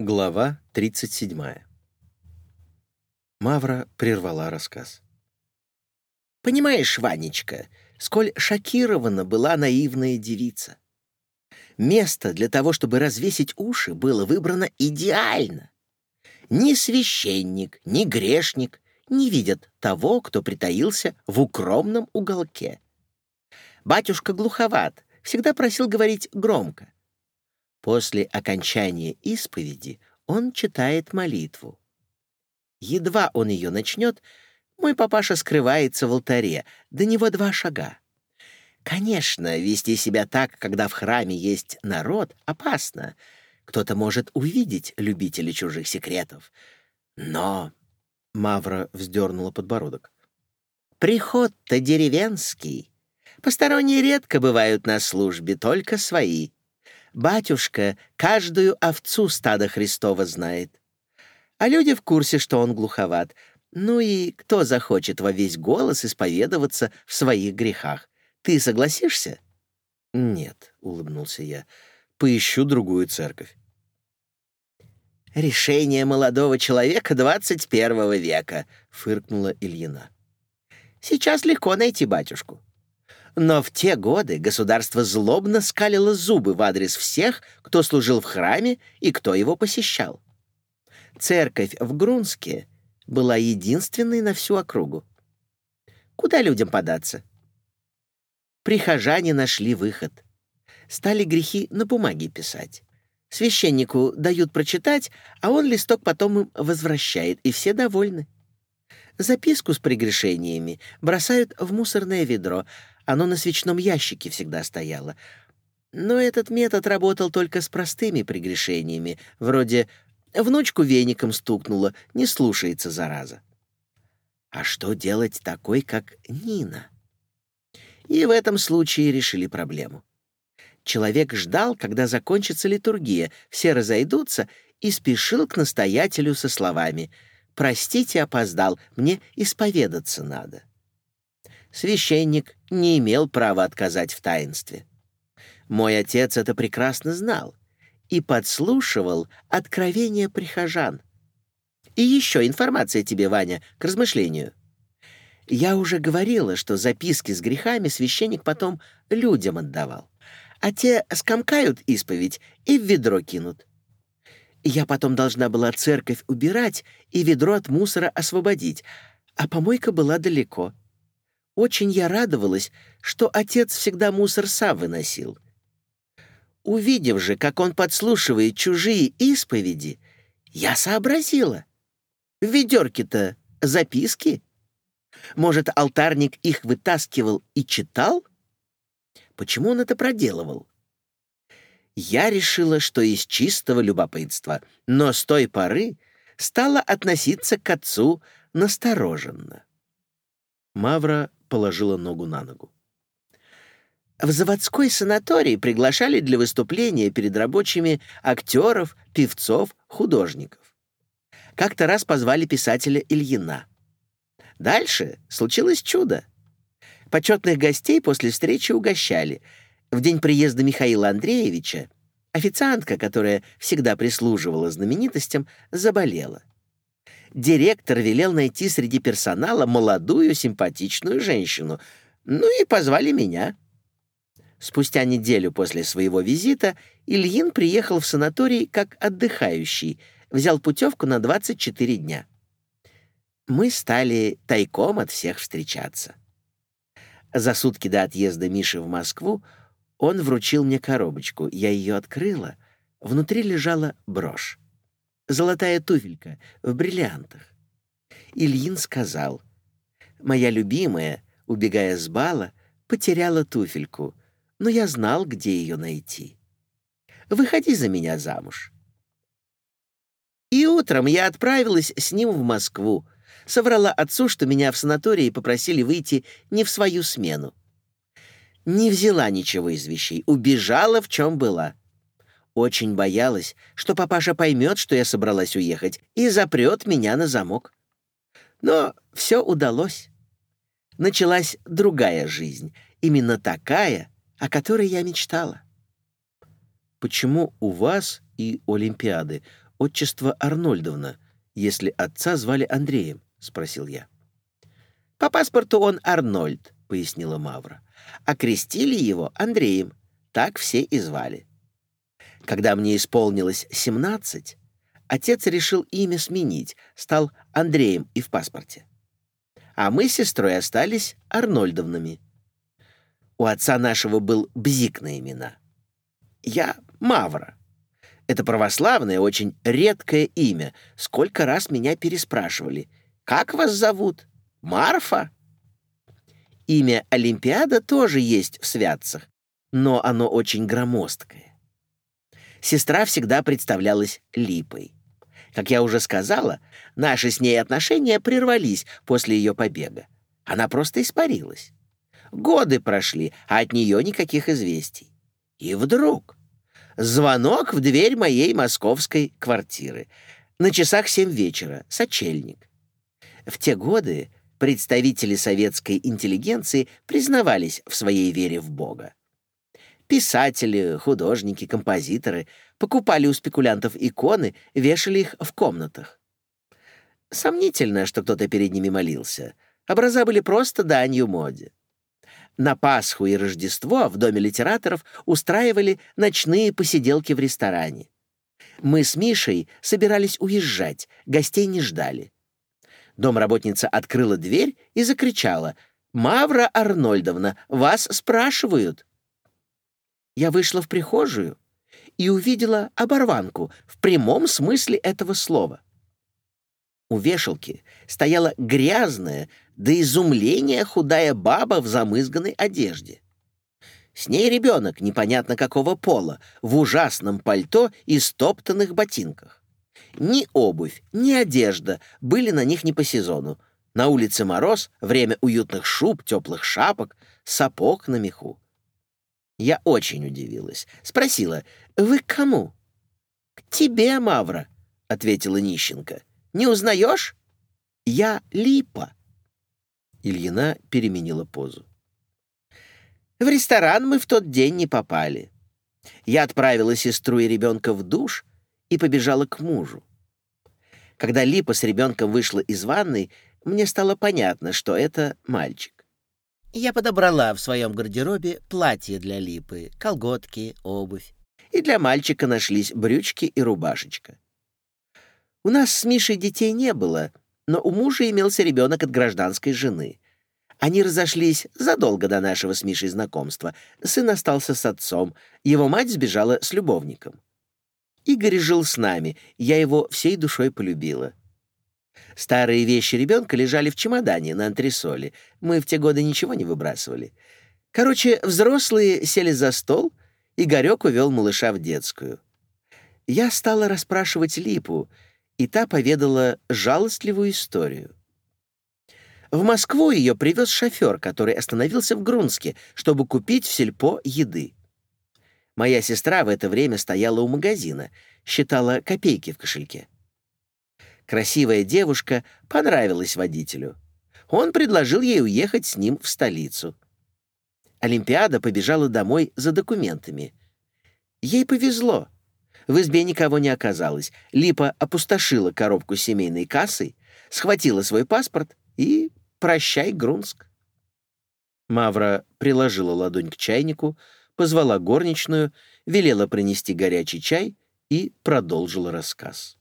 Глава 37. Мавра прервала рассказ. «Понимаешь, Ванечка, сколь шокирована была наивная девица. Место для того, чтобы развесить уши, было выбрано идеально. Ни священник, ни грешник не видят того, кто притаился в укромном уголке. Батюшка глуховат, всегда просил говорить громко. После окончания исповеди он читает молитву. Едва он ее начнет, мой папаша скрывается в алтаре, до него два шага. Конечно, вести себя так, когда в храме есть народ, опасно. Кто-то может увидеть любителей чужих секретов. Но... Мавра вздернула подбородок. «Приход-то деревенский. Посторонние редко бывают на службе, только свои. Батюшка каждую овцу стада Христова знает. А люди в курсе, что он глуховат. Ну и кто захочет во весь голос исповедоваться в своих грехах? Ты согласишься?» «Нет», — улыбнулся я, — «поищу другую церковь». «Решение молодого человека 21 века», — фыркнула Ильина. «Сейчас легко найти батюшку. Но в те годы государство злобно скалило зубы в адрес всех, кто служил в храме и кто его посещал. Церковь в Грунске была единственной на всю округу. Куда людям податься? Прихожане нашли выход. Стали грехи на бумаге писать. Священнику дают прочитать, а он листок потом им возвращает, и все довольны. Записку с прегрешениями бросают в мусорное ведро, оно на свечном ящике всегда стояло. Но этот метод работал только с простыми прегрешениями, вроде «внучку веником стукнула, не слушается зараза». А что делать такой, как Нина? И в этом случае решили проблему. Человек ждал, когда закончится литургия, все разойдутся, и спешил к настоятелю со словами «Простите, опоздал, мне исповедаться надо» священник не имел права отказать в таинстве. Мой отец это прекрасно знал и подслушивал откровения прихожан. И еще информация тебе, Ваня, к размышлению. Я уже говорила, что записки с грехами священник потом людям отдавал, а те скомкают исповедь и в ведро кинут. Я потом должна была церковь убирать и ведро от мусора освободить, а помойка была далеко — очень я радовалась, что отец всегда мусор сам выносил. Увидев же, как он подслушивает чужие исповеди, я сообразила. В ведерке-то записки. Может, алтарник их вытаскивал и читал? Почему он это проделывал? Я решила, что из чистого любопытства, но с той поры стала относиться к отцу настороженно. Мавра положила ногу на ногу. В заводской санаторий приглашали для выступления перед рабочими актеров, певцов, художников. Как-то раз позвали писателя Ильина. Дальше случилось чудо. Почетных гостей после встречи угощали. В день приезда Михаила Андреевича официантка, которая всегда прислуживала знаменитостям, заболела директор велел найти среди персонала молодую симпатичную женщину. Ну и позвали меня. Спустя неделю после своего визита Ильин приехал в санаторий как отдыхающий, взял путевку на 24 дня. Мы стали тайком от всех встречаться. За сутки до отъезда Миши в Москву он вручил мне коробочку. Я ее открыла. Внутри лежала брошь золотая туфелька в бриллиантах. Ильин сказал, «Моя любимая, убегая с бала, потеряла туфельку, но я знал, где ее найти. Выходи за меня замуж». И утром я отправилась с ним в Москву, соврала отцу, что меня в санатории попросили выйти не в свою смену. Не взяла ничего из вещей, убежала, в чем была. Очень боялась, что папаша поймет, что я собралась уехать, и запрет меня на замок. Но все удалось. Началась другая жизнь, именно такая, о которой я мечтала. Почему у вас и Олимпиады отчество Арнольдовна, если отца звали Андреем?» — спросил я. «По паспорту он Арнольд», — пояснила Мавра. «А крестили его Андреем. Так все и звали. Когда мне исполнилось семнадцать, отец решил имя сменить, стал Андреем и в паспорте. А мы с сестрой остались Арнольдовнами. У отца нашего был бзик на имена. Я Мавра. Это православное, очень редкое имя. Сколько раз меня переспрашивали. «Как вас зовут? Марфа?» Имя Олимпиада тоже есть в святцах, но оно очень громоздкое. Сестра всегда представлялась Липой. Как я уже сказала, наши с ней отношения прервались после ее побега. Она просто испарилась. Годы прошли, а от нее никаких известий. И вдруг звонок в дверь моей московской квартиры. На часах семь вечера, сочельник. В те годы представители советской интеллигенции признавались в своей вере в Бога. Писатели, художники, композиторы покупали у спекулянтов иконы, вешали их в комнатах. Сомнительно, что кто-то перед ними молился. Образа были просто данью моде. На Пасху и Рождество в Доме литераторов устраивали ночные посиделки в ресторане. Мы с Мишей собирались уезжать, гостей не ждали. Домработница открыла дверь и закричала «Мавра Арнольдовна, вас спрашивают!» Я вышла в прихожую и увидела оборванку в прямом смысле этого слова. У вешалки стояла грязная, до изумления худая баба в замызганной одежде. С ней ребенок непонятно какого пола, в ужасном пальто и стоптанных ботинках. Ни обувь, ни одежда были на них не по сезону. На улице мороз, время уютных шуб, теплых шапок, сапог на меху. Я очень удивилась. Спросила, «Вы к кому?» «К тебе, Мавра», — ответила нищенка. «Не узнаешь?» «Я Липа». Ильина переменила позу. В ресторан мы в тот день не попали. Я отправила сестру и ребенка в душ и побежала к мужу. Когда Липа с ребенком вышла из ванной, мне стало понятно, что это мальчик. Я подобрала в своем гардеробе платье для Липы, колготки, обувь. И для мальчика нашлись брючки и рубашечка. У нас с Мишей детей не было — но у мужа имелся ребенок от гражданской жены. Они разошлись задолго до нашего с Мишей знакомства. Сын остался с отцом, его мать сбежала с любовником. Игорь жил с нами, я его всей душой полюбила. Старые вещи ребенка лежали в чемодане на антресоле. Мы в те годы ничего не выбрасывали. Короче, взрослые сели за стол, Игорек увел малыша в детскую. Я стала расспрашивать Липу — и та поведала жалостливую историю. В Москву ее привез шофер, который остановился в Грунске, чтобы купить в сельпо еды. Моя сестра в это время стояла у магазина, считала копейки в кошельке. Красивая девушка понравилась водителю. Он предложил ей уехать с ним в столицу. Олимпиада побежала домой за документами. Ей повезло. В избе никого не оказалось. Липа опустошила коробку семейной кассы, схватила свой паспорт и прощай, Грунск. Мавра приложила ладонь к чайнику, позвала горничную, велела принести горячий чай и продолжила рассказ.